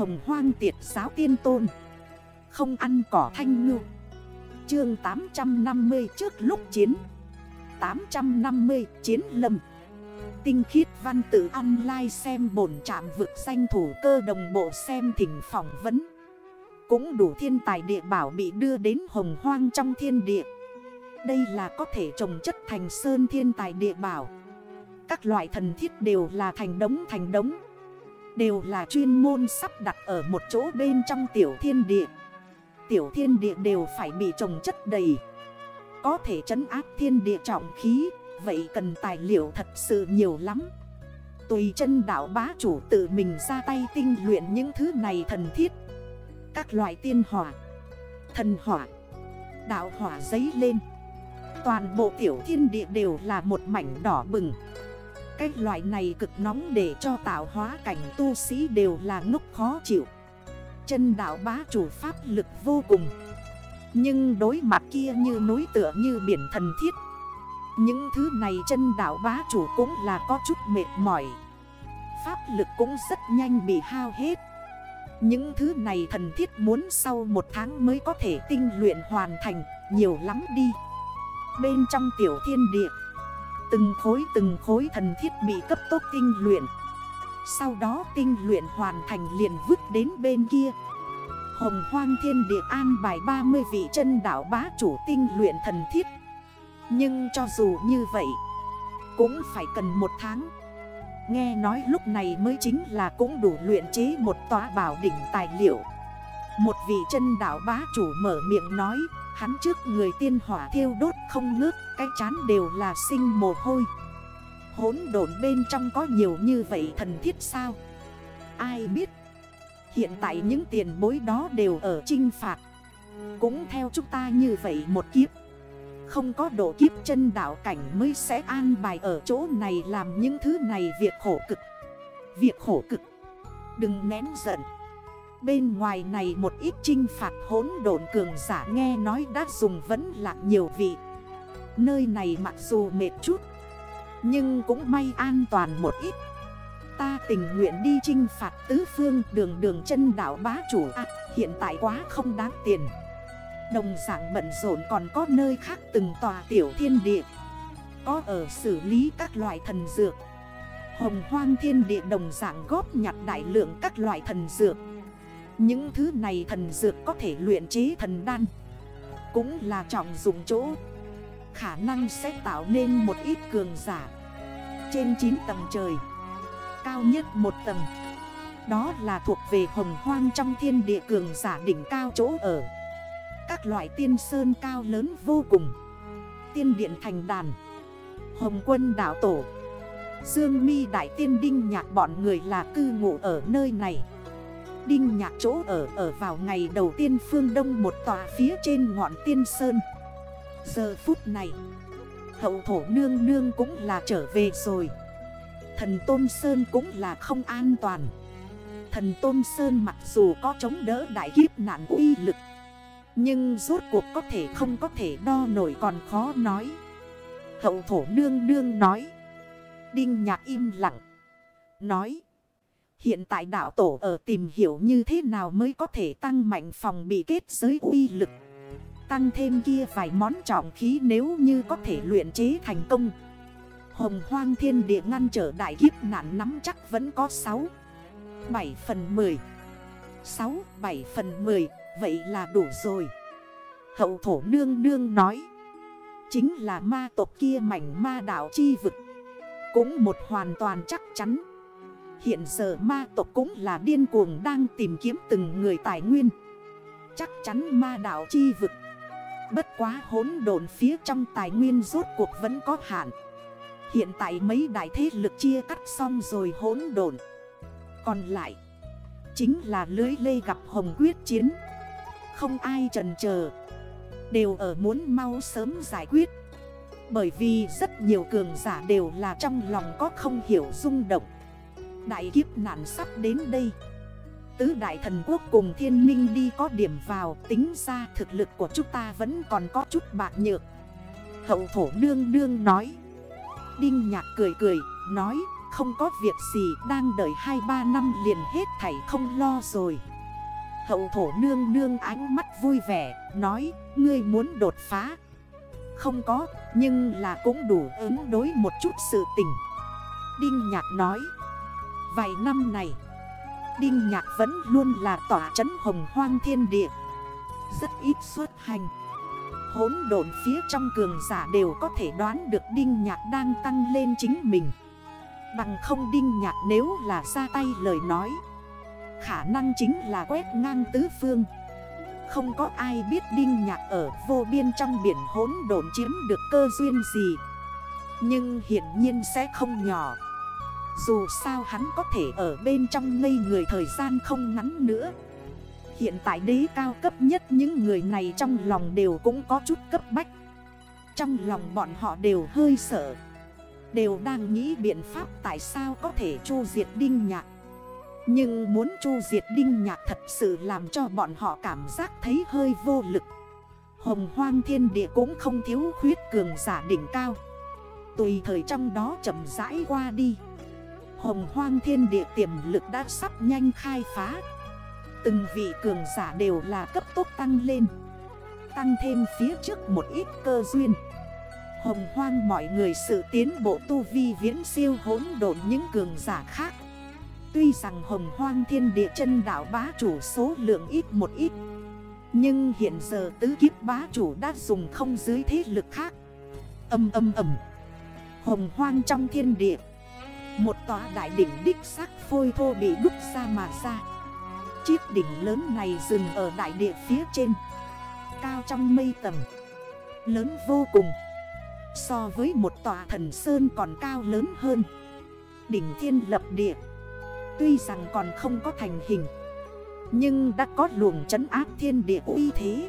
Hồng hoang tiệt giáo tiên tôn. Không ăn cỏ thanh ngư. Chương 850 trước lúc chiến. 850 chiến lâm Tinh khiết văn tự online xem bổn trạm vực danh thủ cơ đồng bộ xem thỉnh phỏng vấn. Cũng đủ thiên tài địa bảo bị đưa đến hồng hoang trong thiên địa. Đây là có thể trồng chất thành sơn thiên tài địa bảo. Các loại thần thiết đều là thành đống thành đống. Đều là chuyên môn sắp đặt ở một chỗ bên trong tiểu thiên địa. Tiểu thiên địa đều phải bị trồng chất đầy. Có thể trấn áp thiên địa trọng khí, Vậy cần tài liệu thật sự nhiều lắm. Tùy chân đảo bá chủ tự mình ra tay tinh luyện những thứ này thần thiết. Các loại tiên hỏa, Thần hỏa, Đạo hỏa giấy lên. Toàn bộ tiểu thiên địa đều là một mảnh đỏ bừng. Cái loại này cực nóng để cho tạo hóa cảnh tu sĩ đều là ngốc khó chịu. Chân đảo bá chủ pháp lực vô cùng. Nhưng đối mặt kia như núi tựa như biển thần thiết. Những thứ này chân đảo bá chủ cũng là có chút mệt mỏi. Pháp lực cũng rất nhanh bị hao hết. Những thứ này thần thiết muốn sau một tháng mới có thể tinh luyện hoàn thành, Nhiều lắm đi. Bên trong tiểu thiên địa Từng khối từng khối thần thiết bị cấp tốc tinh luyện. Sau đó tinh luyện hoàn thành liền vứt đến bên kia. Hồng hoang thiên địa an bài 30 vị chân đảo bá chủ tinh luyện thần thiết. Nhưng cho dù như vậy, Cũng phải cần một tháng. Nghe nói lúc này mới chính là cũng đủ luyện chế một tòa bảo đỉnh tài liệu. Một vị chân đảo bá chủ mở miệng nói Hắn trước người tiên hỏa thiêu đốt không ngước Cái chán đều là sinh mồ hôi. Hốn độn bên trong có nhiều như vậy thần thiết sao? Ai biết? Hiện tại những tiền bối đó đều ở trinh phạt. Cũng theo chúng ta như vậy một kiếp. Không có độ kiếp chân đảo cảnh mới sẽ an bài ở chỗ này làm những thứ này việc khổ cực. Việc khổ cực. Đừng nén giận. Bên ngoài này một ít trinh phạt hốn độn cường giả nghe nói đã dùng vẫn lạc nhiều vị. Nơi này mặc dù mệt chút Nhưng cũng may an toàn một ít. Ta tình nguyện đi trinh phạt tứ phương đường đường chân đảo bá chủ à, Hiện tại quá không đáng tiền. Đồng dạng bận rộn còn có nơi khác từng tòa tiểu thiên địa. Có ở xử lý các loại thần dược. Hồng hoang thiên địa đồng dạng góp nhặt đại lượng các loại thần dược. Những thứ này thần dược có thể luyện chế thần đan. Cũng là trọng dụng chỗ. Khả năng sẽ tạo nên một ít cường giả. Trên 9 tầng trời. Cao nhất một tầng. Đó là thuộc về hồng hoang trong thiên địa cường giả đỉnh cao chỗ ở. Các loại tiên sơn cao lớn vô cùng. Tiên điện thành đàn. Hồng quân đảo tổ. Dương mi đại tiên đinh nhạc bọn người là cư ngụ ở nơi này. Đinh nhạc chỗ ở ở vào ngày đầu tiên phương đông một tòa phía trên ngọn tiên sơn. Giờ phút này, Hậu thổ nương nương cũng là trở về rồi. Thần Tôn Sơn cũng là không an toàn. Thần Tôn Sơn mặc dù có chống đỡ đại kiếp nạn uy lực, Nhưng rốt cuộc có thể không có thể đo nổi còn khó nói. Hậu thổ nương nương nói, Đinh nhạc im lặng, Nói Hiện tại đạo tổ ở tìm hiểu như thế nào mới có thể tăng mạnh phòng bị kết giới uy lực. Tăng thêm kia vài món trọng khí nếu như có thể luyện chế thành công. Hồng hoang thiên địa ngăn trở đại kiếp nạn nắm chắc vẫn có 6 7 phần 10 6 7 phần 10 Vậy là đủ rồi. Hậu thổ nương nương nói, Chính là ma tộc kia mảnh ma đảo chi vực. Cũng một hoàn toàn chắc chắn. Hiện giờ ma tộc cũng là điên cuồng đang tìm kiếm từng người tài nguyên. Chắc chắn ma đảo chi vực. Bất quá hốn đồn phía trong tài nguyên rốt cuộc vẫn có hạn. Hiện tại mấy đại thế lực chia cắt xong rồi hỗn đồn Còn lại, Chính là lưới lê gặp hồng quyết chiến. Không ai trần chờ Đều ở muốn mau sớm giải quyết. Bởi vì rất nhiều cường giả đều là trong lòng có không hiểu rung động. Đại kiếp nạn sắp đến đây. Tứ đại thần quốc cùng thiên minh đi có điểm vào Tính ra thực lực của chúng ta vẫn còn có chút bạc nhược. Hậu thổ nương nương nói. Đinh nhạc cười cười, nói không có việc gì Đang đợi 2-3 năm liền hết thảy không lo rồi. Hậu thổ nương nương ánh mắt vui vẻ Nói ngươi muốn đột phá. Không có nhưng là cũng đủ ứng đối một chút sự tình. Đinh Nhạc nói Vài năm này, Đinh Nhạc vẫn luôn là tỏa trấn hồng hoang thiên địa. Rất ít xuất hành. Hốn độn phía trong cường giả đều có thể đoán được Đinh Nhạc đang tăng lên chính mình. Bằng không Đinh Nhạc nếu là ra tay lời nói, Khả năng chính là quét ngang tứ phương. Không có ai biết Đinh Nhạc ở vô biên trong biển hốn độn chiếm được cơ duyên gì. Nhưng hiển nhiên sẽ không nhỏ. Dù sao hắn có thể ở bên trong ngây người thời gian không ngắn nữa. Hiện tại đế cao cấp nhất những người này trong lòng đều cũng có chút cấp bách. Trong lòng bọn họ đều hơi sợ. Đều đang nghĩ biện pháp tại sao có thể chu diệt đinh nhạc. Nhưng muốn chu diệt đinh nhạc thật sự làm cho bọn họ cảm giác thấy hơi vô lực. Hồng hoang thiên địa cũng không thiếu khuyết cường giả đỉnh cao. Tùy thời trong đó chậm rãi qua đi. Hồng hoang thiên địa tiềm lực đã sắp nhanh khai phá. Từng vị cường giả đều là cấp tốc tăng lên. Tăng thêm phía trước một ít cơ duyên. Hồng hoang mọi người sự tiến bộ tu vi viễn siêu hỗn độn những cường giả khác. Tuy rằng hồng hoang thiên địa chân đảo bá chủ số lượng ít một ít, Nhưng hiện giờ tứ kiếp bá chủ đã dùng không dưới thế lực khác. Âm âm ầm Hồng hoang trong thiên địa một tòa đại đỉnh đích xác phôi thô bị đúc ra mà ra. Chiếc đỉnh lớn này dừng ở đại địa phía trên. Cao trong mây tầm Lớn vô cùng. So với một tòa thần sơn còn cao lớn hơn. Đỉnh thiên lập địa. Tuy rằng còn không có thành hình. Nhưng đã có luồng trấn áp thiên địa uy thế.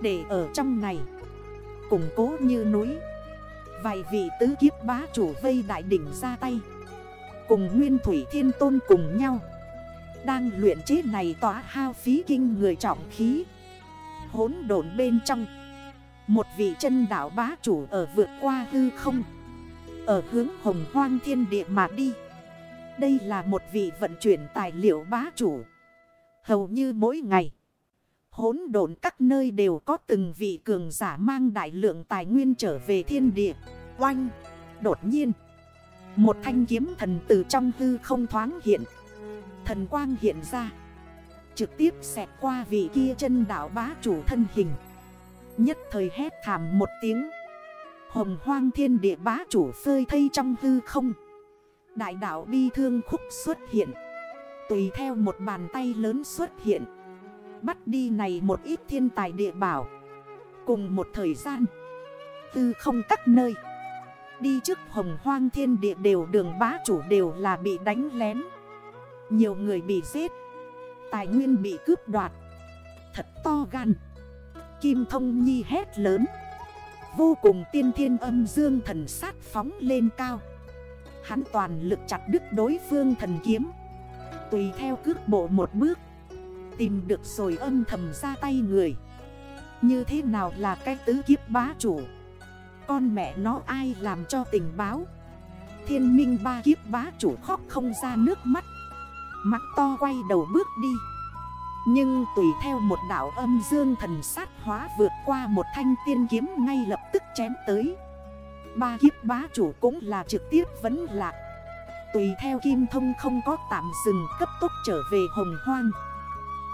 Để ở trong này. Củng cố như núi. Vài vị tứ kiếp bá chủ vây đại đỉnh ra tay. Cùng nguyên thủy thiên tôn cùng nhau. Đang luyện chế này tỏa hao phí kinh người trọng khí. Hốn độn bên trong. Một vị chân đảo bá chủ ở vượt qua hư không. Ở hướng hồng hoang thiên địa mà đi. Đây là một vị vận chuyển tài liệu bá chủ. Hầu như mỗi ngày, Hốn độn các nơi đều có từng vị cường giả mang đại lượng tài nguyên trở về thiên địa. Oanh, Đột nhiên một thanh kiếm thần từ trong hư không thoáng hiện. Thần quang hiện ra. Trực tiếp xẹt qua vị kia chân đảo bá chủ thân hình. Nhất thời hét thảm một tiếng. Hồng hoang thiên địa bá chủ phơi thây trong hư không. Đại đạo bi thương khúc xuất hiện. Tùy theo một bàn tay lớn xuất hiện. Bắt đi này một ít thiên tài địa bảo. Cùng một thời gian. Tư không các nơi. Đi trước hồng hoang thiên địa đều đường bá chủ đều là bị đánh lén. Nhiều người bị giết, Tài nguyên bị cướp đoạt. Thật to gan. Kim thông nhi hét lớn. Vô cùng tiên thiên âm dương thần sát phóng lên cao. Hắn toàn lực chặt đứt đối phương thần kiếm. Tùy theo cước bộ một bước, Tìm được rồi âm thầm ra tay người. Như thế nào là cái tứ kiếp bá chủ? Con mẹ nó ai làm cho tình báo. Thiên minh ba kiếp bá chủ khóc không ra nước mắt. Mắt to quay đầu bước đi. Nhưng tùy theo một đảo âm dương thần sát hóa vượt qua một thanh tiên kiếm ngay lập tức chém tới. Ba kiếp bá chủ cũng là trực tiếp vấn lạc. Tùy theo kim thông không có tạm dừng cấp tốc trở về hồng hoang.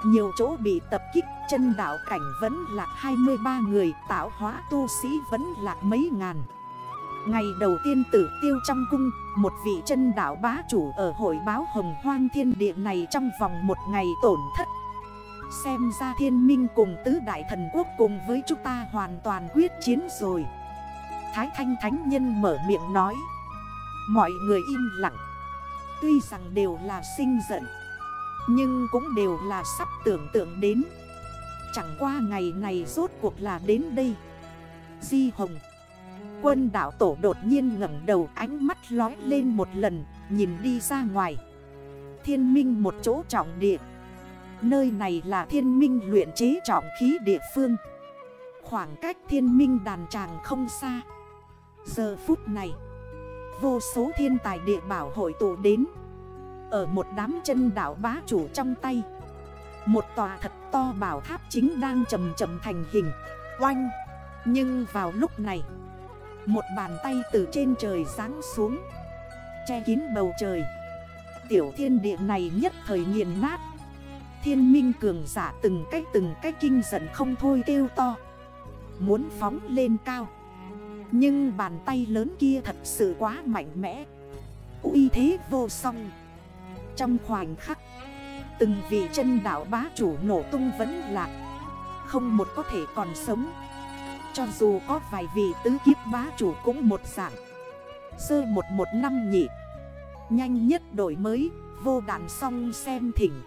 Nhiều chỗ bị tập kích, chân đảo cảnh vẫn là 23 người, Tạo hóa tu sĩ vẫn là mấy ngàn. Ngày đầu tiên tử tiêu trong cung, Một vị chân đảo bá chủ ở hội báo hồng hoang thiên địa này Trong vòng một ngày tổn thất. Xem ra thiên minh cùng tứ đại thần quốc cùng với chúng ta hoàn toàn quyết chiến rồi. Thái thanh thánh nhân mở miệng nói, Mọi người im lặng. Tuy rằng đều là sinh giận nhưng cũng đều là sắp tưởng tượng đến. Chẳng qua ngày này rốt cuộc là đến đây. Di Hồng, Quân đảo tổ đột nhiên ngẩn đầu, ánh mắt lói lên một lần, Nhìn đi ra ngoài. Thiên minh một chỗ trọng địa. Nơi này là thiên minh luyện chế trọng khí địa phương. Khoảng cách thiên minh đàn tràng không xa. Giờ phút này, vô số thiên tài địa bảo hội tụ đến. Ở một đám chân đảo bá chủ trong tay. Một tòa thật to bảo tháp chính đang chầm chầm thành hình. Oanh! Nhưng vào lúc này, Một bàn tay từ trên trời ráng xuống, Che kín bầu trời. Tiểu thiên địa này nhất thời nghiền nát. Thiên minh cường giả từng cách từng cách kinh giận không thôi kêu to. Muốn phóng lên cao. Nhưng bàn tay lớn kia thật sự quá mạnh mẽ. Uy thế vô song. Trong khoảnh khắc, Từng vị chân đảo bá chủ nổ tung vẫn lạc, Không một có thể còn sống. Cho dù có vài vị tứ kiếp bá chủ cũng một dạng. Sơ một một năm nhị, Nhanh nhất đổi mới, Vô đạn song xem thỉnh.